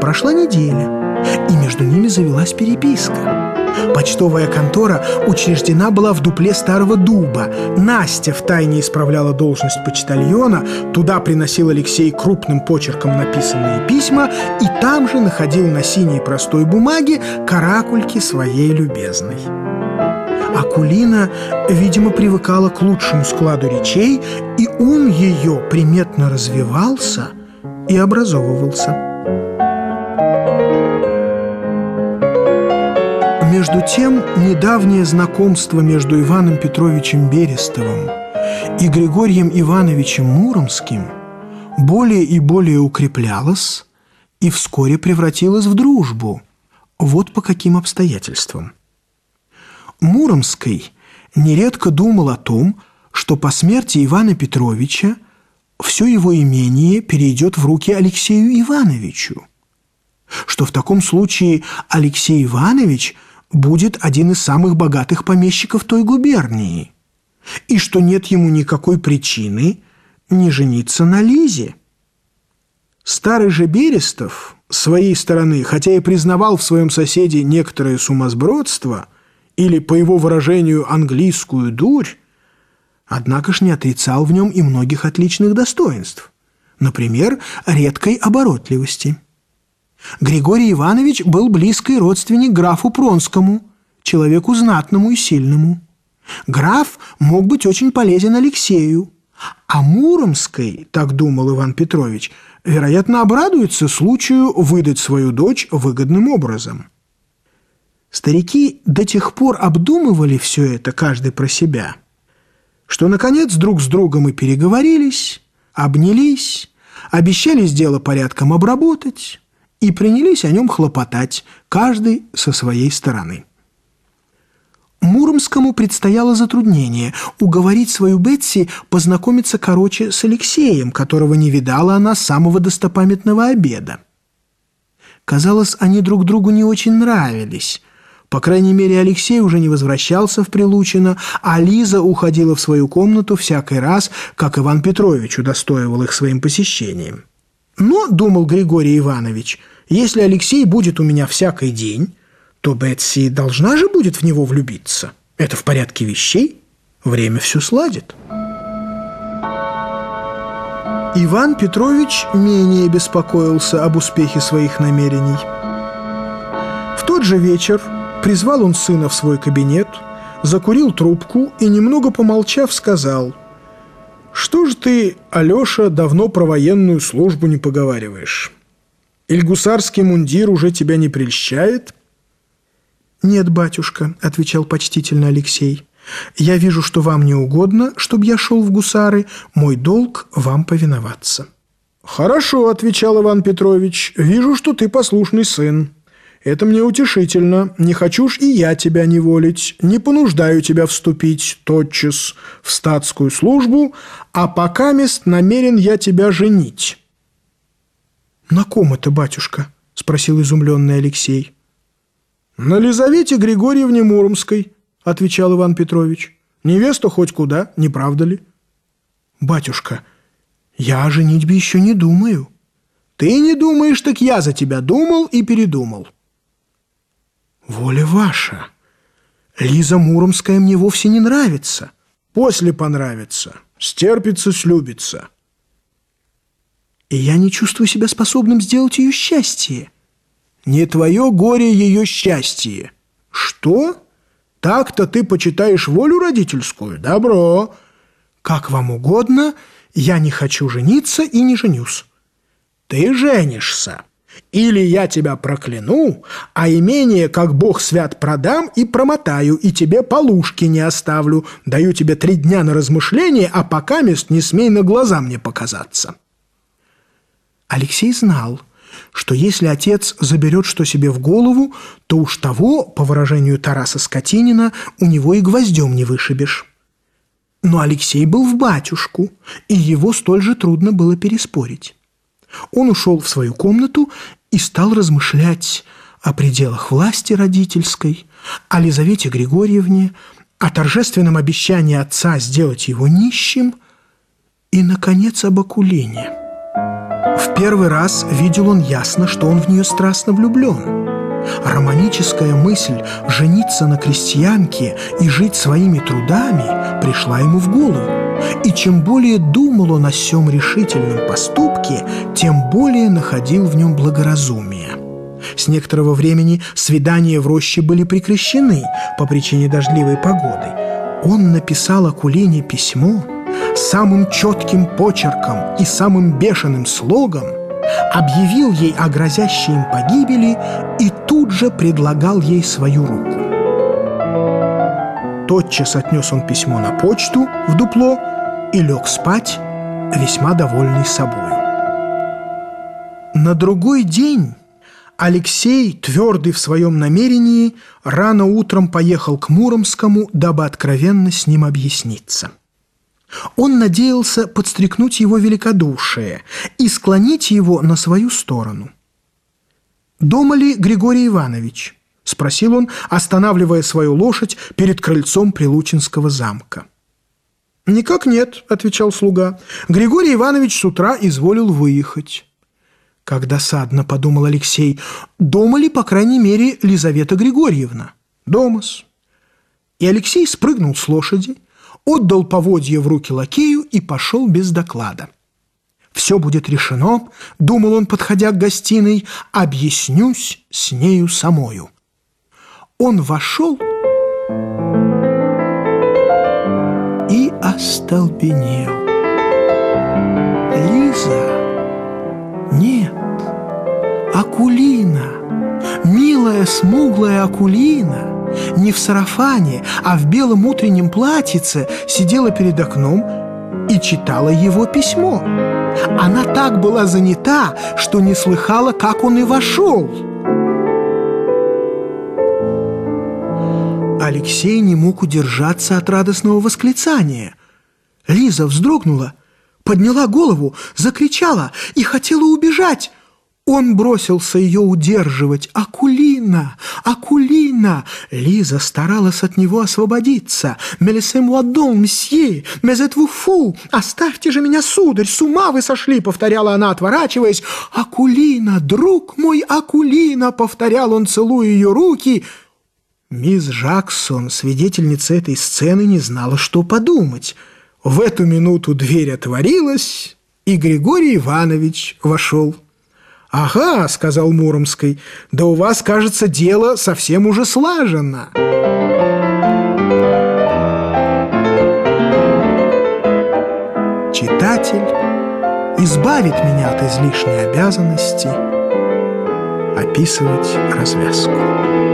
Прошла неделя, и между ними завелась переписка. Почтовая контора учреждена была в дупле старого дуба. Настя втайне исправляла должность почтальона, туда приносил Алексей крупным почерком написанные письма и там же находил на синей простой бумаге каракульки своей любезной. Акулина, видимо, привыкала к лучшему складу речей, и ум ее приметно развивался и образовывался. Между тем, недавнее знакомство между Иваном Петровичем Берестовым и Григорием Ивановичем Муромским более и более укреплялось и вскоре превратилось в дружбу. Вот по каким обстоятельствам. Муромский нередко думал о том, что по смерти Ивана Петровича все его имение перейдет в руки Алексею Ивановичу, что в таком случае Алексей Иванович – будет один из самых богатых помещиков той губернии, и что нет ему никакой причины не жениться на Лизе. Старый же Берестов, своей стороны, хотя и признавал в своем соседе некоторое сумасбродство или, по его выражению, английскую дурь, однако ж не отрицал в нем и многих отличных достоинств, например, редкой оборотливости. Григорий Иванович был близкий родственник графу Пронскому, человеку знатному и сильному. Граф мог быть очень полезен Алексею, а Муромской, так думал Иван Петрович, вероятно, обрадуется случаю выдать свою дочь выгодным образом. Старики до тех пор обдумывали все это, каждый про себя, что, наконец, друг с другом и переговорились, обнялись, обещались дело порядком обработать, и принялись о нем хлопотать, каждый со своей стороны. Муромскому предстояло затруднение – уговорить свою Бетси познакомиться короче с Алексеем, которого не видала она с самого достопамятного обеда. Казалось, они друг другу не очень нравились. По крайней мере, Алексей уже не возвращался в Прилучино, а Лиза уходила в свою комнату всякий раз, как Иван Петрович удостоивал их своим посещением. Но, думал Григорий Иванович – если Алексей будет у меня всякий день, то Бетси должна же будет в него влюбиться. Это в порядке вещей. Время все сладит. Иван Петрович менее беспокоился об успехе своих намерений. В тот же вечер призвал он сына в свой кабинет, закурил трубку и, немного помолчав, сказал «Что ж ты, Алеша, давно про военную службу не поговариваешь?» Иль гусарский мундир уже тебя не прельщает?» «Нет, батюшка», — отвечал почтительно Алексей. «Я вижу, что вам не угодно, чтобы я шел в гусары. Мой долг — вам повиноваться». «Хорошо», — отвечал Иван Петрович. «Вижу, что ты послушный сын. Это мне утешительно. Не хочу ж и я тебя неволить. Не понуждаю тебя вступить тотчас в статскую службу, а пока мест намерен я тебя женить». «На ком это, батюшка?» – спросил изумленный Алексей. «На Лизавете Григорьевне Муромской», – отвечал Иван Петрович. «Невеста хоть куда, не правда ли?» «Батюшка, я о женитьбе еще не думаю». «Ты не думаешь, так я за тебя думал и передумал». «Воля ваша! Лиза Муромская мне вовсе не нравится. После понравится, стерпится, слюбится» и я не чувствую себя способным сделать ее счастье. Не твое горе ее счастье. Что? Так-то ты почитаешь волю родительскую? Добро. Как вам угодно, я не хочу жениться и не женюсь. Ты женишься. Или я тебя прокляну, а имение, как бог свят, продам и промотаю, и тебе полушки не оставлю. Даю тебе три дня на размышление, а пока мест не смей на глаза мне показаться». Алексей знал, что если отец заберет что себе в голову, то уж того, по выражению Тараса Скотинина, у него и гвоздем не вышибешь. Но Алексей был в батюшку, и его столь же трудно было переспорить. Он ушел в свою комнату и стал размышлять о пределах власти родительской, о Лизавете Григорьевне, о торжественном обещании отца сделать его нищим И, наконец, об Акулине. В первый раз видел он ясно, что он в нее страстно влюблен. Романическая мысль жениться на крестьянке и жить своими трудами пришла ему в голову. И чем более думал он о сем решительном поступке, тем более находил в нем благоразумие. С некоторого времени свидания в роще были прекращены по причине дождливой погоды. Он написал Акулине письмо самым четким почерком и самым бешеным слогом, объявил ей о грозящей им погибели и тут же предлагал ей свою руку. Тотчас отнес он письмо на почту в дупло и лег спать, весьма довольный собой. На другой день Алексей, твердый в своем намерении, рано утром поехал к Муромскому, дабы откровенно с ним объясниться. Он надеялся подстрекнуть его великодушие и склонить его на свою сторону. «Дома ли Григорий Иванович?» – спросил он, останавливая свою лошадь перед крыльцом Прилучинского замка. «Никак нет», – отвечал слуга. «Григорий Иванович с утра изволил выехать». Как досадно, подумал Алексей, дома ли, по крайней мере, Лизавета Григорьевна? Домас. И Алексей спрыгнул с лошади, отдал поводье в руки лакею и пошел без доклада. «Все будет решено», — думал он, подходя к гостиной, — «объяснюсь с нею самою». Он вошел остолбенел. Лиза... Нет, Акулина, милая смуглая Акулина — не в сарафане, а в белом утреннем платьице сидела перед окном и читала его письмо. Она так была занята, что не слыхала, как он и вошел. Алексей не мог удержаться от радостного восклицания. Лиза вздрогнула, подняла голову, закричала и хотела убежать. Он бросился ее удерживать. «Акулина! Акулина!» Лиза старалась от него освободиться. «Мелисем дон, мсье! Мезет фу! Оставьте же меня, сударь! С ума вы сошли!» Повторяла она, отворачиваясь. «Акулина! Друг мой, Акулина!» Повторял он, целуя ее руки. Мисс Жаксон, свидетельница этой сцены, не знала, что подумать. В эту минуту дверь отворилась, и Григорий Иванович вошел. «Ага», — сказал Муромский, — «да у вас, кажется, дело совсем уже слажено». Читатель избавит меня от излишней обязанности описывать развязку.